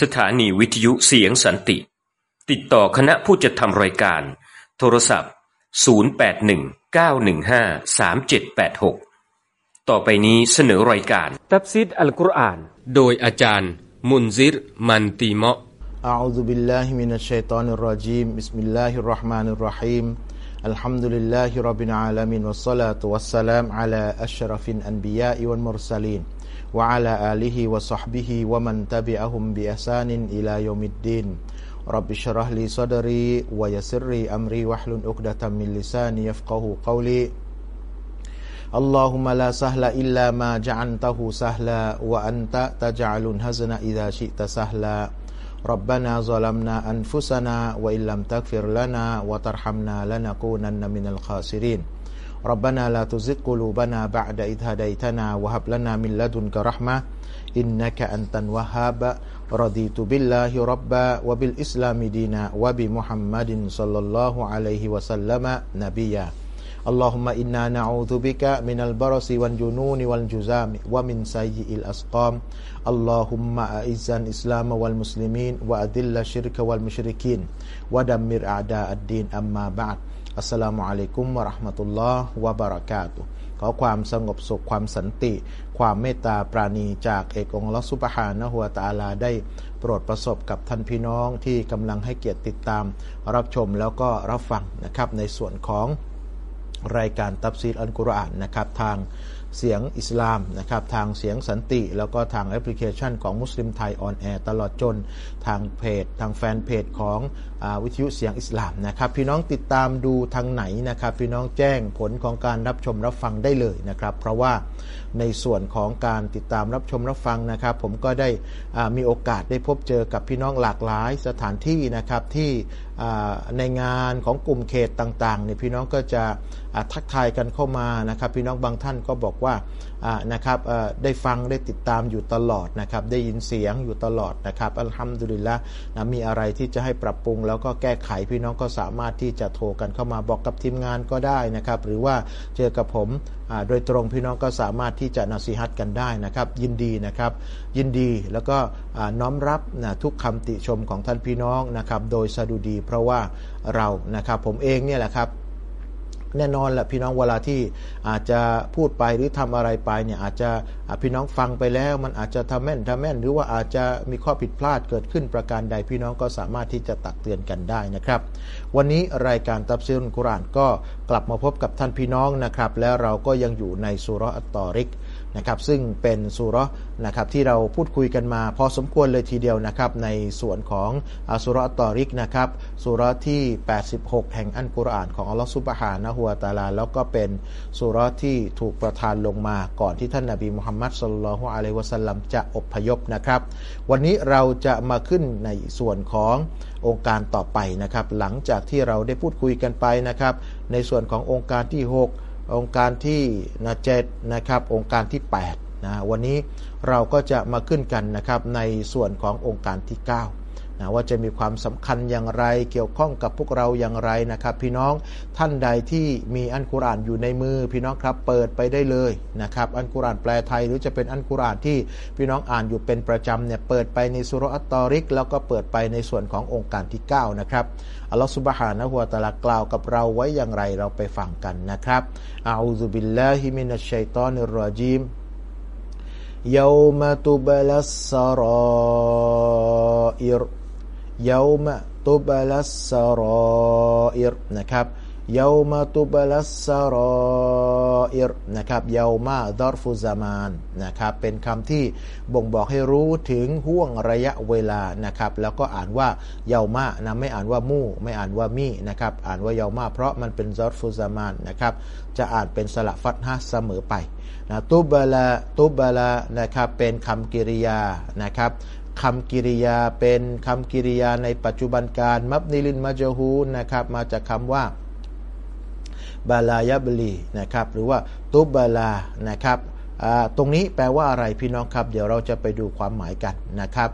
สถานีวิทยุเสียงสันติ ติดต่อคณะผู้จัดทำรายการ โทรศัพท์ 0819153786 ต่อไปนี้เสนอรายการ ตับซิดอัลกุรอาน โดยอาจารย์ มุนซิร มันตีเมาะ أعوذ بالله من الشيطان الرجيم بسم الله الرحمن الرحيم الحمد لله رب العالمين والصلاة والسلام على أشرف الأنبياء والمرسلين وعلى آله وصحبه ومن تبعهم بإحسان إلى يوم الدين. رب اشرح لي صدري ويسر أمري واحلل عقدة من لساني يفقه قولي. اللهم لا سهل إلا ما جعلته سهلا وأنت تجعل الهزن إذا شئت سهلا. ربنا ظلمنا أنفسنا وإن لم تغفر لنا وترحمنا لنكونن من الخاسرين. Rabbana la tuzigh qulubana ba'da id hadaitana wa hab lana min ladunka rahmah innaka antal wahhab. Raditu billahi robba wa bil islam dina wa bi muhammadin sallallahu alaihi wa sallama nabiyya. Allahumma inna na'udhu bika minal barasi wal jununi wal juzami wa min sayyi al asqam. Allahumma a'izzan islam wal muslimin wa adilla shirka wal musyrikin ودمر أعداء الدين أما بعد. السلام عليكم ورحمة الله وبركاتهขอความสงบสุขความสันติ ความเมตตาปราณีจากเอกองค์อัลลอฮ์ سبحانه وتعالىได้โปรดประสบกับท่านพี่น้องที่กำลังให้เกียรติติดตาม รับชมแล้วก็รับฟังนะครับในส่วนของรายการตัฟซีรอัลกุรอานนะครับทางเสียงอิสลามนะครับทางเสียงสันติ แล้วก็ทางแอปพลิเคชันของมุสลิมไทยออนแอร์ตลอดจน ทางเพจ ทางแฟนเพจของวิทยุเสียงอิสลามนะครับพี่น้องติดตามดูทางไหนนะครับ พี่น้องแจ้งผลของการรับชมรับฟังได้เลยนะครับ เพราะว่าในส่วนของการติดตามรับชมรับฟังนะครับ ผมก็ได้มีโอกาสได้พบเจอกับพี่น้องหลากหลายสถานที่นะครับที่ในงานของกลุ่มเขตต่างๆเนี่ยพี่น้องก็จะทักทายกันเข้ามานะครับ พี่น้องบางท่านก็บอกว่านะครับได้ฟังได้ติดตามอยู่ตลอดนะครับ ได้ยินเสียงอยู่ตลอดนะครับอัลฮัมดุลิลละนะมีอะไรที่จะให้ปรับปรุงแล้วก็แก้ไขพี่น้องก็สามารถที่จะโทรกันเข้ามาบอกกับทีมงานก็ได้นะครับ หรือว่าเจอกับผมโดยตรงพี่น้องก็สามารถที่จะนาซีฮัตกันได้นะครับ ยินดีนะครับ ยินดีแล้วก็น้อมรับนะทุกคำติชมของท่านพี่น้องนะครับ โดยสะดุดีเพราะว่าเรานะครับผมเองเนี่ยแหละครับ แน่นอนแหละพี่น้องเวลาที่อาจจะพูดไปหรือทำอะไรไปเนี่ยอาจจะพี่น้องฟังไปแล้ว มันอาจจะทำแม่นทำแม่น หรือว่าอาจจะมีข้อผิดพลาดเกิดขึ้นประการใดพี่น้องก็สามารถที่จะตักเตือนกันได้นะครับ วันนี้รายการตับซีรุนกุรานก็กลับมาพบกับท่านพี่น้องนะครับ แล้วเราก็ยังอยู่ในสุรอัตตอริก นะครับซึ่งเป็นสุรนะครับที่เราพูดคุยกันมาพอสมควรเลยทีเดียวนะครับในส่วนของอัสุรตอริกนะครับสุรที่ 86 แห่งอันกุรอานของอัลลอฮฺซุบฮานะฮุวาตาลา แล้วก็เป็นสุรที่ถูกประทานลงมาก่อนที่ท่านนาบีมุฮัมมัดสุลลัลฮุอะลัยวะสัลลัมจะอพยพนะครับ วันนี้เราจะมาขึ้นในส่วนขององค์การต่อไปนะครับ หลังจากที่เราได้พูดคุยกันไปนะครับ ในส่วนขององค์การที่ 6 องค์การที่นะเจ็ดนะครับองค์การที่8นะวันนี้เราก็จะมาขึ้นกันนะครับในส่วนขององค์การที่ 9 นะว่าจะมีความสำคัญอย่างไรเกี่ยวข้องกับพวกเราอย่างไรนะครับ พี่น้องท่านใดที่มีอันกุรานอยู่ในมือ พี่น้องครับเปิดไปได้เลยนะครับอันกุรานแปลไทย หรือจะเป็นอันกุรานที่พี่น้องอ่านอยู่เป็นประจำเนี่ยเปิดไปในสุรอัตตอริก แล้วก็เปิดไปในส่วนขององค์การที่9นะครับอัลลอฮฺสุบฮานะฮุวาตะลากล่าวกับเราไว้อย่างไรเราไปฟังกันนะครับอาอูซุบิลลาฮิมินัชชัยตอนิรรจีม يوم تبلى السرائر เยามาตุบลัสซารออิรนะครับเยามาตุบลัสซารออิรนะครับเยามาดอรฟุซามานนะครับเป็นคำที่บ่งบอกให้รู้ถึงห่วงระยะเวลานะครับแล้วก็อ่านว่าเยามานะไม่อ่านว่ามู่ไม่อ่านว่ามีนะครับอ่านว่าเยามาเพราะมันเป็นดอรฟุซามานนะครับจะอ่านเป็นสละฟัตฮะเสมอไปนะตุบลาตุบลานะครับเป็นคำกริยานะครับ คำกิริยาเป็นคำกิริยาในปัจจุบันการมับนิลินมาจฮูนะครับ มาจากคำว่าบาลายบลีนะครับ หรือว่าตุบาลานะครับตรงนี้แปลว่าอะไรพี่น้องครับ เดี๋ยวเราจะไปดูความหมายกันนะครับ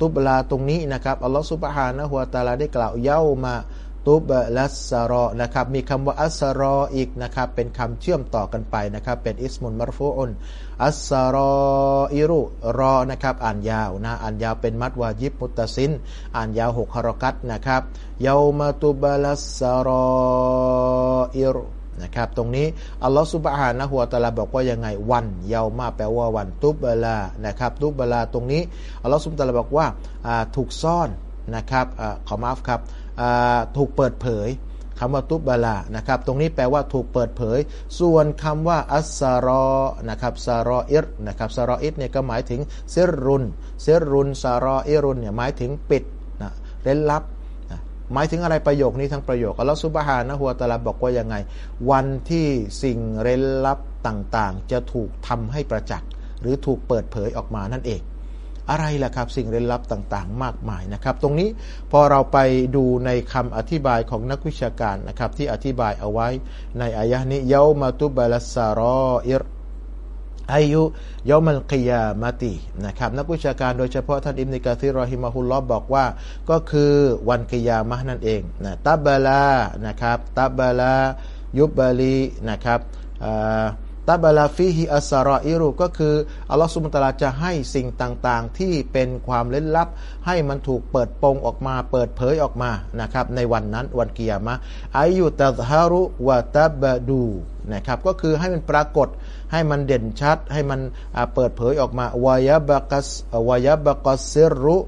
ตุบลาตรงนี้นะครับอัลลอฮฺสุบฮานะฮุวาตาลาได้กล่าวเย้ามา ตุบลัสซารอนะครับ มีคำว่าอัสรออีกนะครับ เป็นคำเชื่อมต่อกันไปนะครับ เป็นอิสมุนมารฟูอุนอัสรออิรุรอนะครับ อ่านยาวนะ อ่านยาวเป็นมัดวาจิบมุตสิน อ่านยาวหกฮารกัตนะครับเยามาตุบลัสซารออิรุนะครับ ตรงนี้อัลลอฮฺสุบฮานะฮัวตะลาบอกว่ายังไงวันเยามาแปลว่าวันตุบลานะครับตุบลาตรงนี้อัลลอฮฺสุบตะลาบอกว่าถูกซ่อนนะครับขอมาอัฟครับ ถูกเปิดเผยคำว่า تبلى นะครับ ตรงนี้แปลว่าถูกเปิดเผย ส่วนคำว่า السرائر นะครับ سرائر นะครับ سرائر เนี่ยก็หมายถึง سر سر سرائر เนี่ยหมายถึงปิดนะเร้นลับหมายถึงอะไรประโยคนี้ทั้งประโยคอัลลอฮฺ سبحانه وتعالى บอกว่ายังไง วันที่สิ่งเร้นลับต่างๆ จะถูกทำให้ประจักษ์ หรือถูกเปิดเผยออกมานั่นเอง อะไรล่ะครับ สิ่งเร้นลับต่างๆ มากมายนะครับ ตรงนี้พอเราไปดูในคำอธิบายของนักวิชาการนะครับ ที่อธิบายเอาไว้ในอายะนี้เยามาตุบาลสารออิรอายุยอมัลกิยามตินะครับนักวิชาการโดยเฉพาะท่านอิมนิกาซิรอฮิมาฮุลลอบอกว่า ก็คือวันกิยามะนั่นเองนะตับบาลานะครับตับบาลายุบบาลีนะครับตา บาลาฟิฮิอัสรออิรุก็คืออัลลอฮฺสุบตาลาจะให้สิ่งต่างๆ ที่เป็นความล้นลับ ให้มันถูกเปิดโปงออกมา เปิดเผยออกมานะครับในวันนั้นวันกิยามะอายุตาฮารุวะตาบดูนะครับก็คือให้มันปรากฏให้มันเด่นชัด ให้มันเปิดเผยออกมาวายบะกัสวายบะกัสซิรุ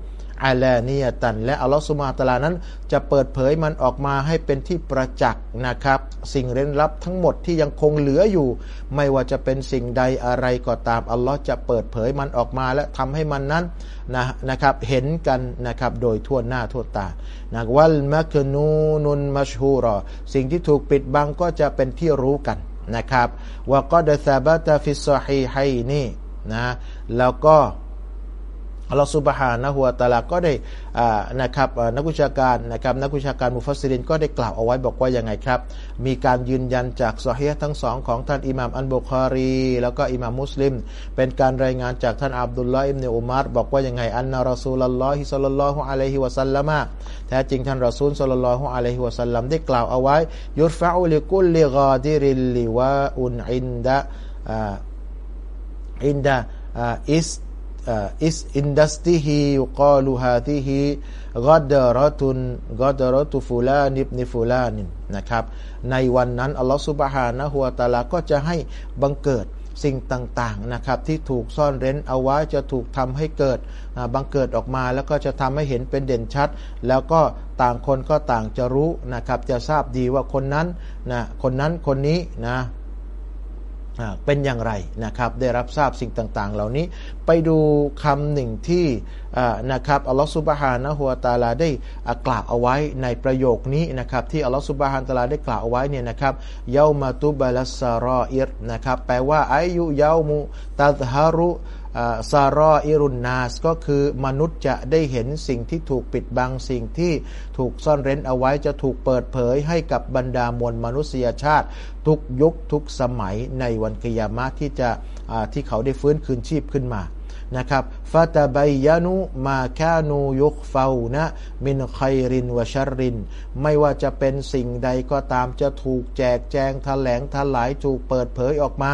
อาลานียตัน และอัลลอฮฺสุมาตลานั้น จะเปิดเผยมันออกมาให้เป็นที่ประจักษ์นะครับ สิ่งเร้นลับทั้งหมดที่ยังคงเหลืออยู่ ไม่ว่าจะเป็นสิ่งใดอะไรก็ตามอัลลอฮ์จะเปิดเผยมันออกมาและทำให้มันนั้นนะนะครับเห็นกันนะครับโดยทั่วหน้าทั่วตานะวัลมักนูนุนมัชฮูรอสิ่งที่ถูกปิดบังก็จะเป็นที่รู้กันนะครับว่าก็เดซาบะตาฟิสฮีไฮนี่นะแล้วก็ อัลลอฮฺ سبحانه وتعالى ก็ได้นะครับนักวิชาการนะครับนักวิชาการ مفسرين ก็ได้กล่าวเอาไว้บอกว่ายังไงครับ มีการยืนยันจากซอฮีทั้งสองของท่านอิหม่ามอันบุคารี แล้วก็อิหม่ามมุสลิม เป็นการรายงานจากท่านอับดุลลอฮ์อิบเนอุมารบอกว่ายังไงأن رسول الله صلى الله عليه وسلم แท้จริงท่านรอซูล صلى الله عليه وسلم ได้กล่าวเอาไว้ يرفع لكل غادر لواء عند عند اس اس عند استه يقال هذه غدرة غدرة فلان بن فلان นะครับในวันนั้นอัลลอฮฺ سبحانه وتعالى ก็จะให้บังเกิดสิ่งต่างๆนะครับที่ถูกซ่อนเร้นเอาไว้จะถูกทำให้เกิดบังเกิดออกมาแล้วก็จะทำให้เห็นเป็นเด่นชัด แล้วก็ต่างคนก็ต่างจะรู้นะครับจะทราบดีว่าคนนั้นนะคนนั้นคนนี้นะ เป็นอย่างไรนะครับ ได้รับทราบสิ่งต่าง ๆ เหล่านี้ ไปดูคำหนึ่งที่นะครับอัลลอฮฺสุบฮานะฮัวตาลาได้กล่าวเอาไว้ในประโยคนี้นะครับที่อัลลอฮฺสุบฮานตาลาได้กล่าวเอาไว้เนี่ยนะครับเยามาตุบาลัสซารออิรนะครับแปลว่าอายุเยามุตัดฮารุ ซารออิรุนนาสก็คือมนุษย์จะได้เห็นสิ่งที่ถูกปิดบังสิ่งที่ถูกซ่อนเร้นเอาไว้จะถูกเปิดเผยให้กับบรรดามวลมนุษยชาติ ทุกยุคทุกสมัยในวันกิยามะที่จะที่เขาได้ฟื้นคืนชีพขึ้นมา นะครับฟาตาบยานุมาแคานูยุคเฟานะมินไครินวชริน ไม่ว่าจะเป็นสิ่งใดก็ตามจะถูกแจกแจงแถลงทลายถูกเปิดเผยออกมา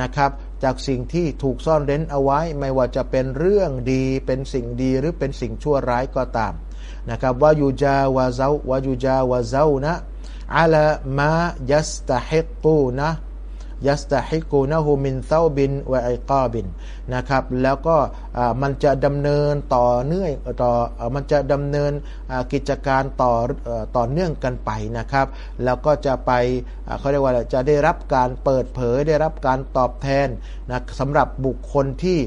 นะครับจากสิ่งที่ถูกซ่อนเร้นเอาไว้ ไม่ว่าจะเป็นเรื่องดีเป็นสิ่งดีหรือเป็นสิ่งชั่วร้ายก็ตามนะครับويجازون ويجازون على ما يستحقون يستحقونه من ثواب وعقاب นะครับแล้วก็มันจะดำเนินต่อเนื่องต่อมันจะดำเนินกิจการต่อต่อเนื่องกันไปนะครับ แล้วก็จะไปเขาเรียกว่าจะได้รับการเปิดเผยได้รับการตอบแทนนะสำหรับบุคคลที่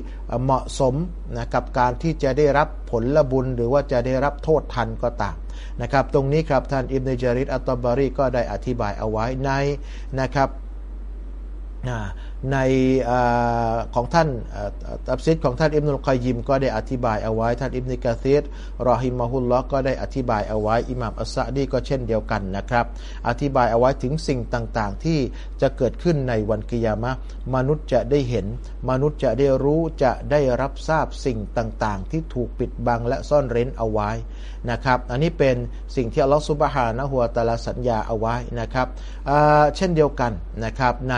เหมาะสมนะกับการที่จะได้รับผลบุญหรือว่าจะได้รับโทษทันก็ตามนะครับ ตรงนี้ครับท่านอิบเนจาริดอัตตบารีก็ได้อธิบายเอาไว้ในนะครับ 那 ในอของท่านตับซิดของท่านอิบนุลกอยยิมก็ได้อธิบายเอาไว้ ท่านอิบนุกะซีดรอฮิมะฮุลลอก็ได้อธิบายเอาไว้อิหม่ามอัสซะดีก็เช่นเดียวกันนะครับ อธิบายเอาไว้ถึงสิ่งต่างๆ ที่จะเกิดขึ้นในวันกิยามะมนุษย์จะได้เห็น มนุษย์จะได้รู้จะได้รับทราบสิ่งต่างๆ ที่ถูกปิดบังและซ่อนเร้นเอาไว้นะครับ อันนี้เป็นสิ่งที่อัลลอฮฺสุบฮานะฮัวตาลาสัญญาเอาไว้นะครับเช่นเดียวกันนะครับใน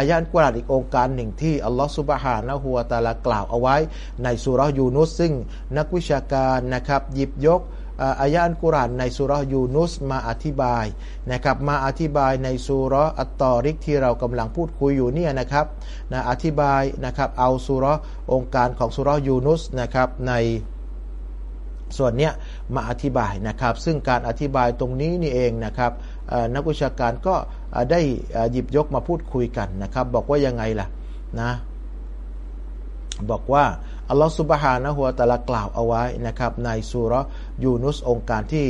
อายะกุรานอีกองค์การหนึ่งที่อัลลอฮฺสุบฮานะฮัวตาลากล่าวเอาไว้ ในสุรยูนุสซึ่งนักวิชาการนะครับหยิบยกอายะอันกุรานในสุรยูนุสมาอธิบายนะครับมาอธิบายในสุรอัตตอริกที่เรากำลังพูดคุยอยู่เนี่ยนะครับนะอธิบายนะครับเอาสุรองค์การของสุรยูนุสนะครับในส่วนเนี้ยมาอธิบายนะครับ ซึ่งการอธิบายตรงนี้นี่เองนะครับ นักวิชาการก็ได้หยิบยกมาพูดคุยกันนะครับ บอกว่ายังไงล่ะนะบอกว่าอัลลอฮฺสุบฮานะฮัวตะลากล่าวเอาไว้นะครับในสุรยูนุสองค์การที่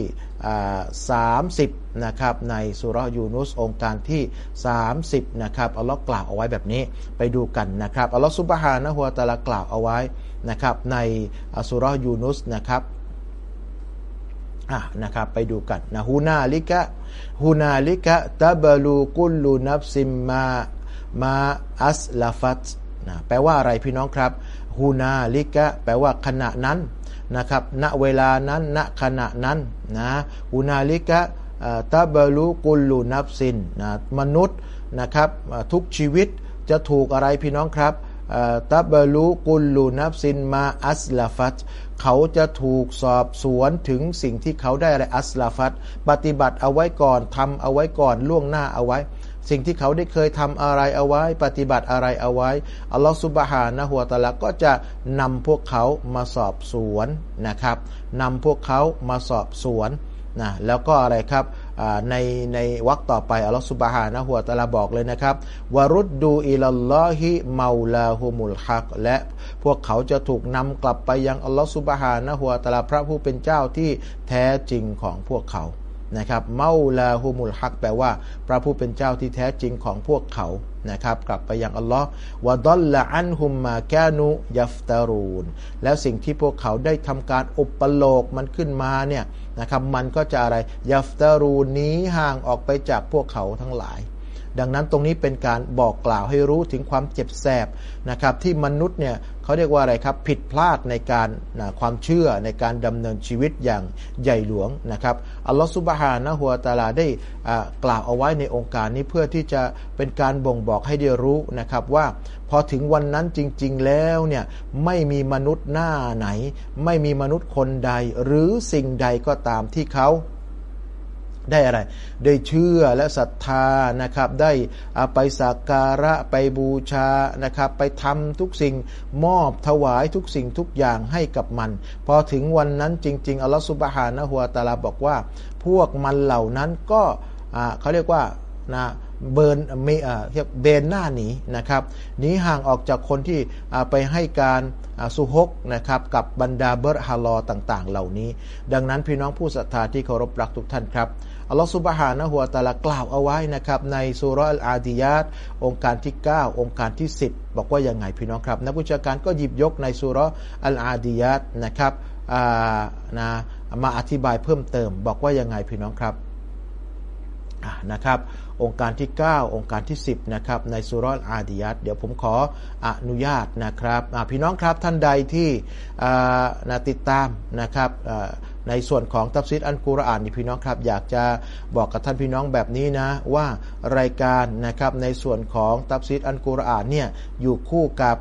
สามสิบนะครับในสุรยูนุสองค์การที่ 30นะครับอัลลอฮ์กล่าวเอาไว้แบบนี้ไปดูกันนะครับอัลลอฮฺสุบฮานะฮัวตะลากล่าวเอาไว้นะครับในสุรยูนุสนะครับ อะนะครับไปดูกันนะฮูนาลิกะฮูนาลิกะตะบลูกุลลูนับซิมมามาอัสลาฟัตนะแปลว่าอะไรพี่น้องครับฮูนาลิกะแปลว่าขณะนั้นนะครับณเวลานั้นณขณะนั้นนะฮูนาลิกะตะบลูกุลลูนับซินนะมนุษย์นะครับทุกชีวิตจะถูกอะไรพี่น้องครับ ตะบลูกุลลูนับซินมาอัสลาฟัตเขาจะถูกสอบสวนถึงสิ่งที่เขาได้อะไรอัสลาฟัตปฏิบัติเอาไว้ก่อนทำเอาไว้ก่อนล่วงหน้าเอาไว้ สิ่งที่เขาได้เคยทำอะไรเอาไว้ ปฏิบัติอะไรเอาไว้อัลลอฮฺสุบฮานะฮัวตะละก็จะนำพวกเขามาสอบสวนนะครับนำพวกเขามาสอบสวนนะแล้วก็อะไรครับ ในในวรรคต่อไปอัลลอฮฺสุบฮานะฮัวตะลาบอกเลยนะครับวรุดดูอิลลอฮิเมาลาฮุมุลฮักและพวกเขาจะถูกนำกลับไปยังอัลลอฮฺสุบฮานะฮัวตะลาพระผู้เป็นเจ้าที่แท้จริงของพวกเขา นะครับเมาลาฮุมุลฮักแปลว่าพระผู้เป็นเจ้าที่แท้จริงของพวกเขานะครับ กลับไปยังอัลลอฮ์วะดอลละอันฮุมมาแกนุยัฟตารูนแล้วสิ่งที่พวกเขาได้ทำการอุปโลกมันขึ้นมาเนี่ยนะครับมันก็จะอะไรยัฟตารูนนี้ห่างออกไปจากพวกเขาทั้งหลาย ดังนั้นตรงนี้เป็นการบอกกล่าวให้รู้ถึงความเจ็บแสบนะครับที่มนุษย์เนี่ย เขาเรียกว่าอะไรครับผิดพลาดในการนะความเชื่อในการดำเนินชีวิตอย่างใหญ่หลวงนะครับอัลลอฮฺสุบฮานะฮัวตาลาได้กล่าวเอาไว้ในองค์การนี้เพื่อที่จะเป็นการบ่งบอกให้ได้รู้นะครับว่าพอถึงวันนั้นจริง ๆ แล้วเนี่ยไม่มีมนุษย์หน้าไหน ไม่มีมนุษย์คนใด หรือสิ่งใดก็ตามที่เขา ได้อะไร ได้เชื่อและศรัทธานะครับ ได้ไปสักการะไปบูชานะครับ ไปทำทุกสิ่งมอบถวายทุกสิ่งทุกอย่างให้กับมัน พอถึงวันนั้นจริง ๆอัลลอฮฺสุบฮานะฮัวตาลาบอกว่า พวกมันเหล่านั้นก็เขาเรียกว่านะ เบิร์นเมเรียกเบนหน้าหนีนะครับหนีห่างออกจากคนที่ไปให้การสุฮกนะครับกับบรรดาเบอร์ฮาลอต่าง ๆ เหล่านี้ ดังนั้นพี่น้องผู้ศรัทธาที่เคารพรักทุกท่านครับอัลลอฮฺสุบฮานะฮัวตาลากล่าวเอาไว้นะครับในสุรอัลอาดิยาตองค์การที่ 9 องค์การที่ 10 บอกว่ายังไงพี่น้องครับ นักวิชาการก็หยิบยกในสุรอัลอาดิยาตนะครับนะมาอธิบายเพิ่มเติม บอกว่ายังไงพี่น้องครับ นะครับ องค์การที่ 9 องค์การที่ 10 นะครับในสุรษอาดิยัตเดี๋ยวผมขออนุญาตนะครับพี่น้องครับท่านใดที่นะติดตามนะครับในส่วนของตัฟซิดอันกุรอานนี่พี่น้องครับ อยากจะบอกกับท่านพี่น้องแบบนี้นะ ว่ารายการนะครับในส่วนของตัฟซิดอันกุรอานเนี่ยอยู่คู่กับ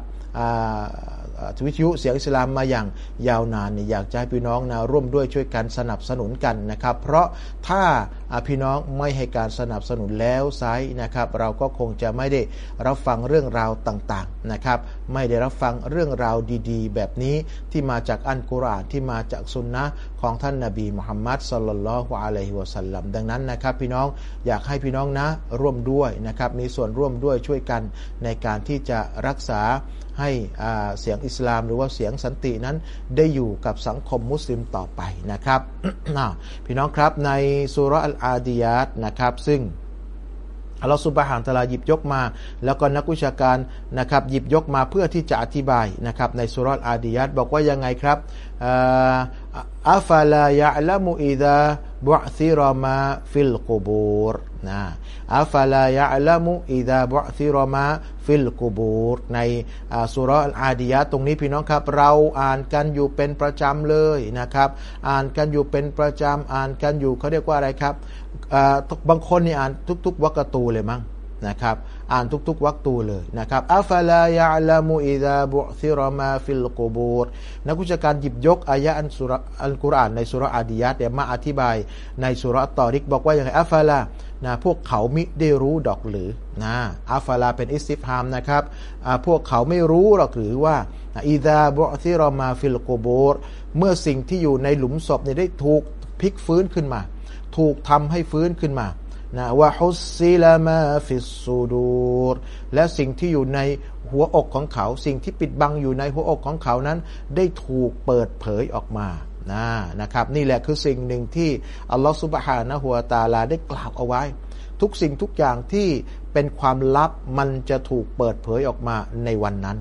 วิทยุเสียงอิสลามมาอย่างยาวนานนี่อยากจะให้พี่น้องนะร่วมด้วยช่วยกันสนับสนุนกันนะครับ เพราะถ้าพี่น้องไม่ให้การสนับสนุนแล้วไซนะครับ เราก็คงจะไม่ได้รับฟังเรื่องราวต่างๆนะครับ ไม่ได้รับฟังเรื่องราวดีๆ แบบนี้ที่มาจากอันกุรอานที่มาจากสุนนะของท่านนาบีมุฮัมมัดสลลัลลอฮุอะลัยฮิวะสัลลัมดังนั้นนะครับ พี่น้องอยากให้พี่น้องนะร่วมด้วยนะครับมีส่วนร่วมด้วยช่วยกันในการที่จะรักษา ให้เสียงอิสลามหรือว่าเสียงสันตินั้นได้อยู่กับสังคมมุสลิมต่อไปนะครับพี่น้องครับในสุรอัลอาดิยัตนะครับ ซึ่งอัลลอฮฺสุบฮานตะลาหยิบยกมา แล้วก็นักวิชาการนะครับหยิบยกมาเพื่อที่จะอธิบายนะครับในสุรษอาดิยัตบอกว่ายังไงครับอัฟลายะละมุอิดะบุซิรมาฟิลกูบูร นะอัฟลายะละมุอิดะบุซิรมาฟิลกูบูรในสุรอาดิยะตตรงนี้พี่น้องครับ เราอ่านกันอยู่เป็นประจำเลยนะครับ อ่านกันอยู่เป็นประจำอ่านกันอยู่เขาเรียกว่าอะไรครับบางคนนี่อ่านทุกๆ waktu เลยมั้งนะครับ อ่านทุกๆ waktu เลยนะครับ أفلا يعلم إذا بعثر ما في القبورนักวิชาการหยิบยกอายะอันสุรอัลกุรอานในสุรอาดิยัตเนี่ยมาอธิบายในสุรตอริกบอกว่าอย่างไรأفلا นะพวกเขามิได้รู้ดอกหรือนะ أفلا เป็น استفهام นะครับพวกเขาไม่รู้หรอกหรือว่า إذا بعثر ما في القبور เมื่อสิ่งที่อยู่ในหลุมศพเนี่ยได้ถูกพลิกฟื้นขึ้นมา ถูกทำให้ฟื้นขึ้นมา นะ وحصل ما في الصدورและสิ่งที่อยู่ในหัวอกของเขา สิ่งที่ปิดบังอยู่ในหัวอกของเขานั้น ได้ถูกเปิดเผยออกมานะนะครับ นี่แหละคือสิ่งหนึ่งที่อัลลอฮฺสุบฮานะหัวตาลาได้กล่าวเอาไว้ ทุกสิ่งทุกอย่างที่เป็นความลับมันจะถูกเปิดเผยออกมาในวันนั้น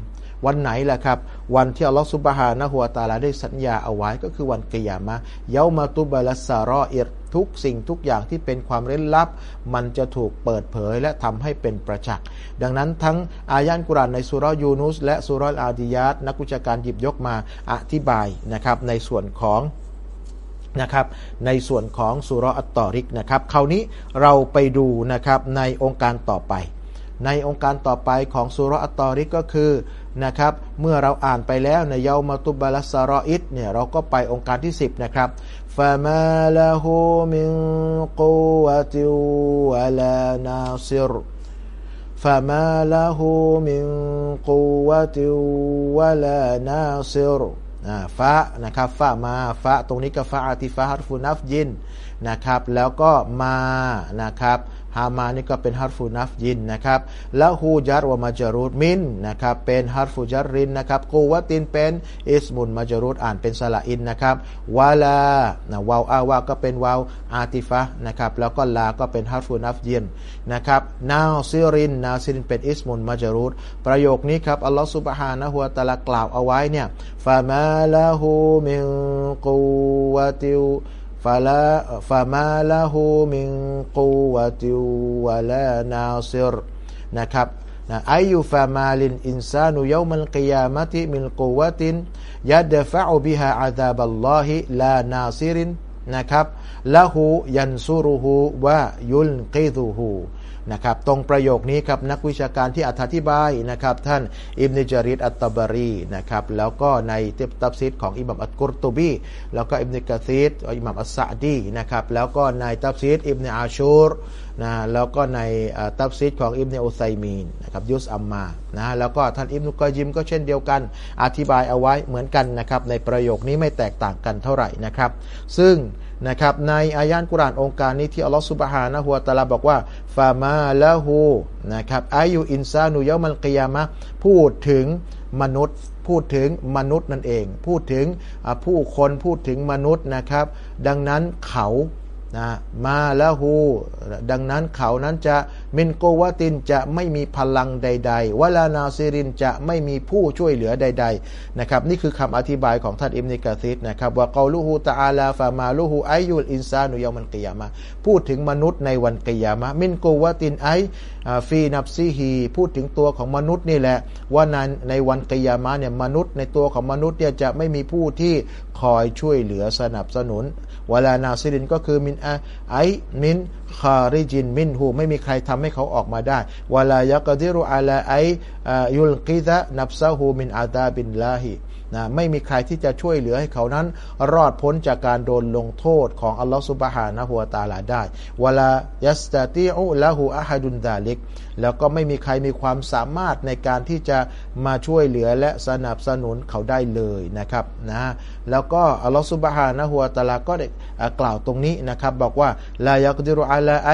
วันไหนล่ะครับ วันที่อัลลอฮฺสุบฮานะหัวตาลาได้สัญญาเอาไว้ก็คือวันกิยามะเยามาตุบาลสารออิร ทุกสิ่งทุกอย่างที่เป็นความเร้นลับ มันจะถูกเปิดเผยและทำให้เป็นประจักษ์ ดังนั้นทั้งอายันกุรานในสุรยูนุส และสุรอาดิยัตนักวิชาการหยิบยกมาอธิบายนะครับในส่วนของนะครับในส่วนของสุรอัตตอริกนะครับคราวนี้เราไปดูนะครับในองค์การต่อไป ในองค์การต่อไปของสุรอัตตอริกก็คือนะครับเมื่อเราอ่านไปแล้วในเยามาตุบาลสารออิดเนี่ยเราก็ไปองค์การที่ 10นะครับ فما له من قوة ولا ناصر فما له من قوة ولا ناصر ف นะครับ فما ف ตรงนี้ก็ ف عاطفة حرف نفي นะครับ แล้วก็มานะครับฮามานี่ก็เป็นฮาร์ฟูนัฟยินนะครับแล้วฮูจัรวมาจารูดมินนะครับเป็นฮาร์ฟูจัรินนะครับกูวตินเป็นอิสมุนมาจารูดอ่านเป็นสระอินนะครับวาลานะวาวอาวาก็เป็นวาวอาติฟะนะครับแล้วก็ลาก็เป็นฮาร์ฟูนัฟยินนะครับนาซิรินนาซิรินเป็นอิสมุนมาจารูดประโยคนี้ครับอัลลอฮฺ سبحانه وتعالى กล่าวเอาไว้เนี่ยفما له من قوة فلا فما له من قوة ولا ناصر นะครับนะอายุฟามาลินอินซานุยามัลกิยามะติมิลกูวะตินยัดฟะอุบิฮะอาดาบัลลอฮิลานาซิรินนะครับละหูยันซูรุหูวะยุลกิดุหู นะครับตรงประโยคนี้ครับนักวิชาการที่อธิบายนะครับท่านอิบนิจาริดอัตตบารีนะครับแล้วก็ในตัฟตัฟซีรของอิหม่ามอัลกุรตุบีแล้วก็อิบนิกะซีรอิหม่ามอัสซาดีนะครับแล้วก็ในตัฟซีรอิบเนอาชูรนะแล้วก็ในตับซิดของอิบเนอุไซมีนนะครับยุสอัมมานะแล้วก็ท่านอิบนุกอยิมก็เช่นเดียวกัน อธิบายเอาไว้เหมือนกันนะครับในประโยคนี้ไม่แตกต่างกันเท่าไหร่นะครับ ซึ่งนะครับในอายานกุรานองค์การนี้ที่อัลลอฮฺสุบฮานะฮัวตะลาบอกว่าฟามาละหูนะครับอายุอินซานุยามัลกิยามะพูดถึงมนุษย์ พูดถึงมนุษย์นั่นเอง พูดถึงผู้คนพูดถึงมนุษย์นะครับ ดังนั้นเขานะมาละหูดังนั้นเขานั้นจะ มินโกวตินจะไม่มีพลังใด ๆ วลานาซิรินจะไม่มีผู้ช่วยเหลือใด ๆ นะครับ นี่คือคำอธิบายของท่านอิมนิกาซิดนะครับว่าเกาลูฮูตาอาลาฟามาลูฮูไอยุลอินซานุยามันกิยามะพูดถึงมนุษย์ในวันกิยามะมินโกวตินไอ ฟีนับซีฮีพูดถึงตัวของมนุษย์นี่แหละ ว่าในในวันกิยามะเนี่ยมนุษย์ในตัวของมนุษย์เนี่ยจะไม่มีผู้ที่คอยช่วยเหลือสนับสนุนเวลานาซิรินก็คือมินไอมินคาริจินมินหูไม่มีใครทำให้เขาออกมาได้เวลายักดิรุอาลาไอยุลกิดะนับซาหูมินอาดาบินลาฮิ นะไม่มีใครที่จะช่วยเหลือให้เขานั้น รอดพ้นจากการโดนลงโทษของอัลลอฮฺสุบฮานะฮัวตาลาได้วลายัสตาติอุละหูอะฮัดุนดาลิก แล้วก็ไม่มีใครมีความสามารถในการที่จะมาช่วยเหลือและสนับสนุนเขาได้เลยนะครับนะแล้วก็อัลลอฮฺสุบฮานะฮัวตาลาก็ได้กล่าวตรงนี้นะครับ บอกว่าลายักดิรุอาลาไอ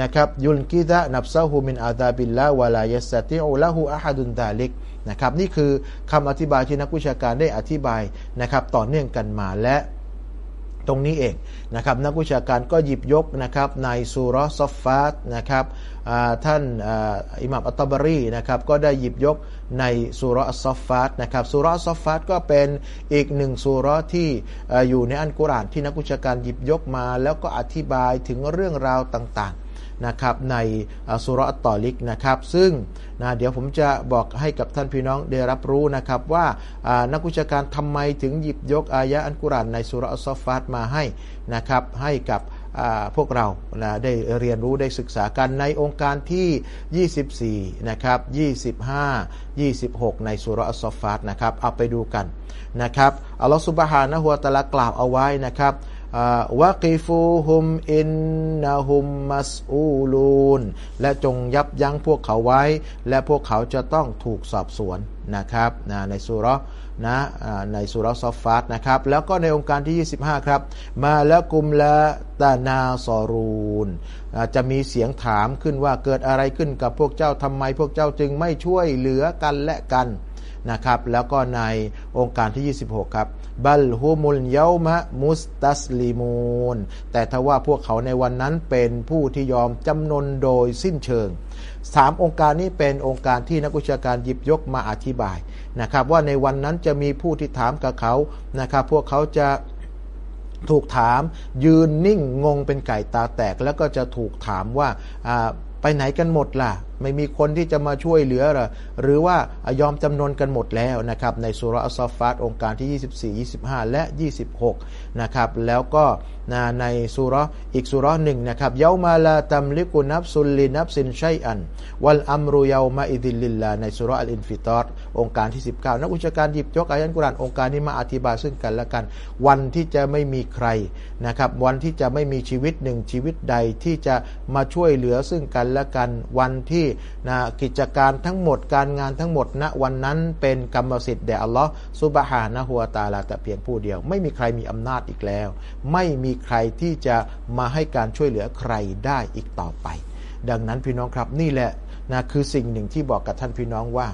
นะครับยุลกิดะนับซาหูมินอาดาบิลละวลายัสติอุละหูอะฮัดุนดาลิก นะครับนี่คือคำอธิบายที่นักวิชาการได้อธิบายนะครับต่อเนื่องกันมาและตรงนี้เองนะครับนักวิชาการก็หยิบยกนะครับในสุรซอฟฟาตนะครับท่านอิหม่ามอัตตบรีนะครับก็ได้หยิบยกในสุรซอฟฟาตนะครับสุรซอฟฟาตก็เป็นอีกหนึ่งสุรที่อยู่ในอันกุรานที่นักวิชาการหยิบยกมา แล้วก็อธิบายถึงเรื่องราวต่างๆ นะครับในสุรอัตตอลิกนะครับซึ่งนะเดี๋ยวผมจะบอกให้กับท่านพี่น้องได้รับรู้นะครับว่านักวิชาการทำไมถึงหยิบยกอายะอันกุรานในสุรอัลซอฟาตมาให้นะครับให้กับพวกเรานะได้เรียนรู้ได้ศึกษากันในองค์การที่ 24 นะครับ 25 26 ในสุรอัลซฟาตนะครับ เอาไปดูกันนะครับ อัลลอฮฺสุบฮานะฮุวาตะลากล่าวเอาไว้นะครับ วะกิฟูฮุมอินนะฮุมมัสอูลูนและจงยับยั้งพวกเขาไว้ และพวกเขาจะต้องถูกสอบสวนนะครับนะในสุรนะในสุรซอฟฟาตนะครับ แล้วก็ในองค์การที่ 25 ครับ มาแล้วกุมละตานาซอรูนจะมีเสียงถามขึ้นว่าเกิดอะไรขึ้นกับพวกเจ้าทำไมพวกเจ้าจึงไม่ช่วยเหลือกันและกัน นะครับแล้วก็ในองค์การที่ 26 ครับ บัลฮุมุลเยามะมุสตัสลิมูนแต่ถ้าว่าพวกเขาในวันนั้นเป็นผู้ที่ยอมจำนนโดยสิ้นเชิงสามองค์การนี้เป็นองค์การที่นักวิชาการหยิบยกมาอธิบายนะครับว่าในวันนั้นจะมีผู้ที่ถามกับเขานะครับพวกเขาจะถูกถามยืนนิ่งงงเป็นไก่ตาแตก แล้วก็จะถูกถามว่า ไปไหนกันหมดล่ะ ไม่มีคนที่จะมาช่วยเหลือหรอหรือว่ายอมจำนนกันหมดแล้วนะครับ ในสุรอัลซอฟาตองค์การที่ 24 25 และ 26 นะครับ แล้วก็ในสุรอีกสุรหนึ่งนะครับเยามาลาตัมลิกุนับซุลลินับซินชัยอัน والأمر يومئذ لله ในสุรอัลอินฟิตอร โองการที่ 19 นักวิชาการหยิบยกอายะอัลกุรอานโองการนี้มาอธิบายซึ่งกันและกัน วันที่จะไม่มีใครนะครับวันที่จะไม่มีชีวิตหนึ่งชีวิตใดที่จะมาช่วยเหลือซึ่งกันและกันวันที่นะกิจการทั้งหมดการงานทั้งหมดณนะวันนั้นเป็นกรรมสิทธิ์แด่อัลลอฮ์ سبحانه وتعالى แต่เพียงผู้เดียว ไม่มีใครมีอำนาจอีกแล้ว ไม่มีใครที่จะมาให้การช่วยเหลือใครได้อีกต่อไป ดังนั้นพี่น้องครับนี่แหละนะคือสิ่งหนึ่งที่บอกกับท่านพี่น้องว่า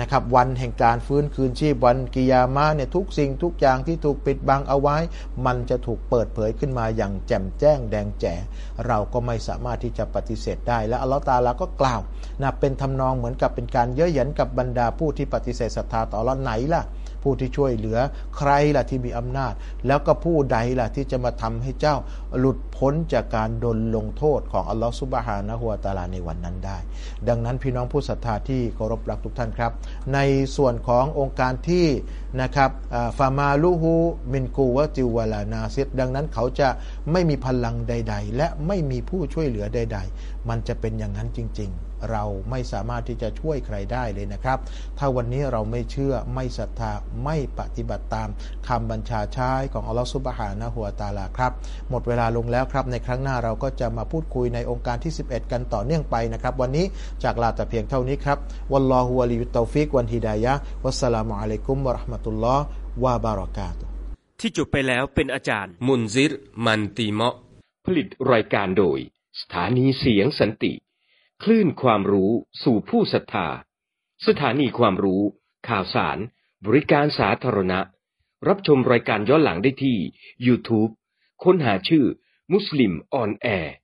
นะครับวันแห่งการฟื้นคืนชีพวันกิยามะเนี่ยทุกสิ่งทุกอย่างที่ถูกปิดบังเอาไว้ มันจะถูกเปิดเผยขึ้นมาอย่างแจ่มแจ้งแดงแจ๋ เราก็ไม่สามารถที่จะปฏิเสธได้ และอัลลอฮฺตาลาก็กล่าวนะเป็นทำนองเหมือนกับเป็นการเย้ยหยันกับบรรดาผู้ที่ปฏิเสธศรัทธาต่ออัลลอฮ์ไหนล่ะ ผู้ที่ช่วยเหลือใครล่ะที่มีอำนาจ แล้วก็ผู้ใดล่ะที่จะมาทำให้เจ้าหลุดพ้นจากการดนลงโทษของอัลลอฮฺสุบฮานะฮุวาตาลาในวันนั้นได้ ดังนั้นพี่น้องผู้ศรัทธาที่เคารพรักทุกท่านครับ ในส่วนขององค์การที่ นะครับฟามาลูฮูมินกูวะจิวลานาซิดดังนั้นเขาจะไม่มีพลังใด ๆ และไม่มีผู้ช่วยเหลือใด ๆ มันจะเป็นอย่างนั้นจริง ๆ เราไม่สามารถที่จะช่วยใครได้เลยนะครับ ถ้าวันนี้เราไม่เชื่อไม่ศรัทธาไม่ปฏิบัติตามคำบัญชาใช้ของอัลลอฮฺสุบฮานะฮัวตาลาครับ หมดเวลาลงแล้วครับ ในครั้งหน้าเราก็จะมาพูดคุยในองค์การที่ 11 กันต่อเนื่องไปนะครับ วันนี้จากลาแต่เพียงเท่านี้ครับวัลลอฮุวะลิยุตตฟิกวันฮิดายะวัสสลามุอะลัยกุมวะราะห์มะตุลลอฮ์วะบารอกาตุที่จบไปแล้วเป็นอาจารย์ มุนซิรมันตีเมาะ ผลิตรายการโดย สถานีเสียงสันติ คลื่นความรู้สู่ผู้ศรัทธา สถานีความรู้ ข่าวสาร บริการสาธารณะ รับชมรายการย้อนหลังได้ที่ YouTube ค้นหาชื่อ มุสลิมออนแอร์